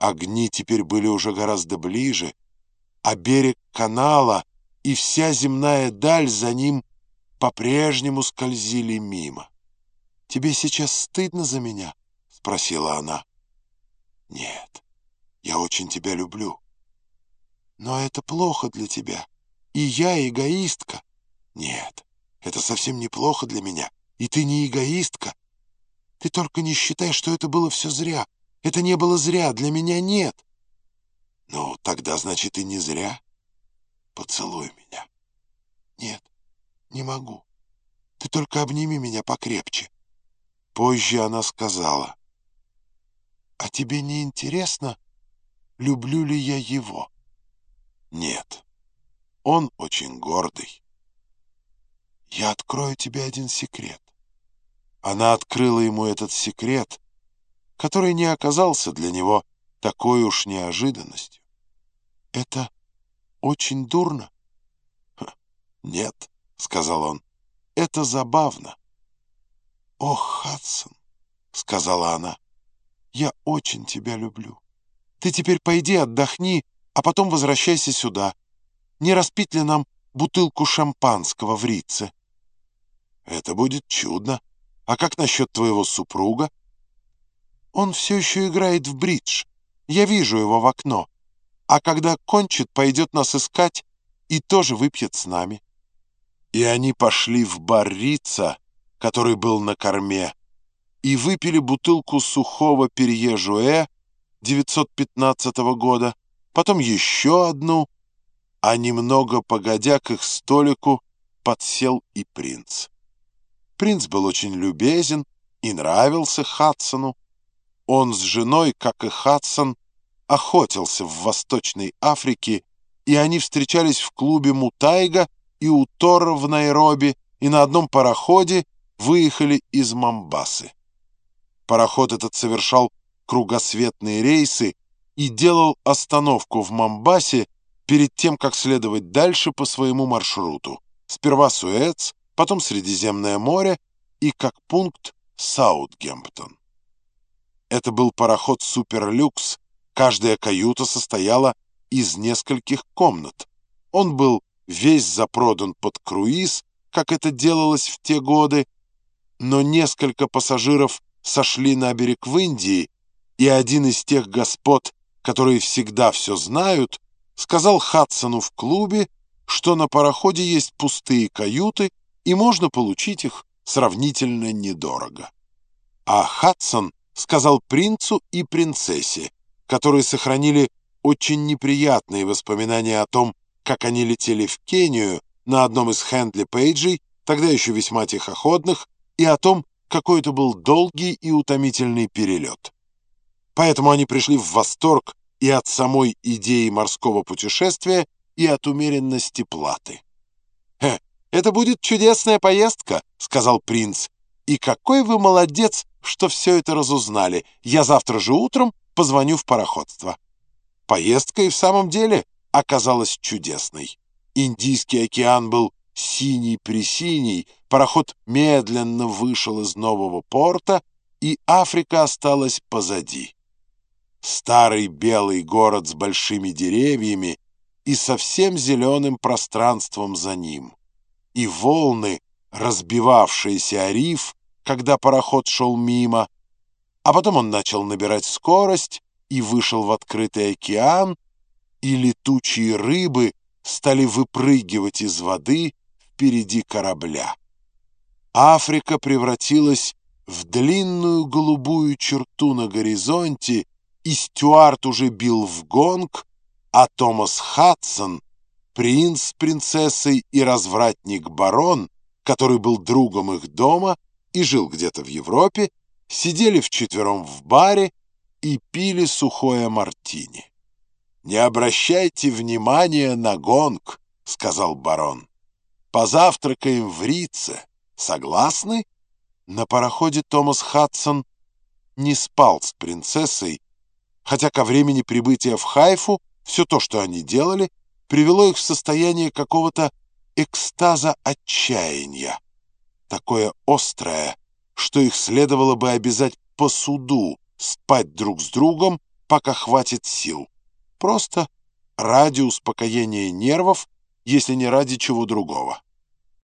Огни теперь были уже гораздо ближе, а берег канала и вся земная даль за ним по-прежнему скользили мимо. «Тебе сейчас стыдно за меня?» — спросила она. «Нет, я очень тебя люблю». «Но это плохо для тебя, и я эгоистка». «Нет, это совсем неплохо для меня, и ты не эгоистка. Ты только не считай, что это было все зря. Это не было зря, для меня нет». «Ну, тогда, значит, и не зря. Поцелуй меня». «Нет, не могу. Ты только обними меня покрепче». Позже она сказала, «А тебе не интересно, люблю ли я его?» «Нет, он очень гордый». «Я открою тебе один секрет». Она открыла ему этот секрет, который не оказался для него такой уж неожиданностью. «Это очень дурно?» «Нет», — сказал он, — «это забавно». «Ох, Хадсон», — сказала она, — «я очень тебя люблю. Ты теперь пойди отдохни, а потом возвращайся сюда. Не распить ли нам бутылку шампанского в Рице?» «Это будет чудно. А как насчет твоего супруга?» «Он все еще играет в бридж. Я вижу его в окно. А когда кончит, пойдет нас искать и тоже выпьет с нами». И они пошли в бар Рица, который был на корме, и выпили бутылку сухого перье Жуэ 915 года, потом еще одну, а немного погодя к их столику подсел и принц. Принц был очень любезен и нравился Хадсону. Он с женой, как и Хадсон, охотился в Восточной Африке, и они встречались в клубе Мутайга и у Тора в Найроби, и на одном пароходе, выехали из Мамбасы. Пароход этот совершал кругосветные рейсы и делал остановку в Мамбасе перед тем, как следовать дальше по своему маршруту. Сперва Суэц, потом Средиземное море и как пункт Саутгемптон. Это был пароход «Суперлюкс», каждая каюта состояла из нескольких комнат. Он был весь запродан под круиз, как это делалось в те годы, но несколько пассажиров сошли на берег в Индии, и один из тех господ, которые всегда все знают, сказал Хадсону в клубе, что на пароходе есть пустые каюты, и можно получить их сравнительно недорого. А Хадсон сказал принцу и принцессе, которые сохранили очень неприятные воспоминания о том, как они летели в Кению на одном из Хендли Пейджей, тогда еще весьма тихоходных, и о том, какой это был долгий и утомительный перелет. Поэтому они пришли в восторг и от самой идеи морского путешествия, и от умеренности платы. «Хе, это будет чудесная поездка», — сказал принц. «И какой вы молодец, что все это разузнали. Я завтра же утром позвоню в пароходство». Поездка и в самом деле оказалась чудесной. Индийский океан был синий-пресиний, пароход медленно вышел из нового порта, и Африка осталась позади. Старый белый город с большими деревьями и совсем зеленым пространством за ним. И волны, разбивавшиеся о риф, когда пароход шел мимо, а потом он начал набирать скорость и вышел в открытый океан, и летучие рыбы стали выпрыгивать из воды впереди корабля. Африка превратилась в длинную голубую черту на горизонте, и Стюарт уже бил в гонг, а Томас Хадсон, принц с принцессой и развратник-барон, который был другом их дома и жил где-то в Европе, сидели вчетвером в баре и пили сухое мартини. «Не обращайте внимания на гонг», — сказал барон. Позавтракаем в Рице. Согласны?» На пароходе Томас Хадсон не спал с принцессой, хотя ко времени прибытия в Хайфу все то, что они делали, привело их в состояние какого-то экстаза отчаяния, такое острое, что их следовало бы обязать по суду спать друг с другом, пока хватит сил. Просто ради успокоения нервов, если не ради чего другого.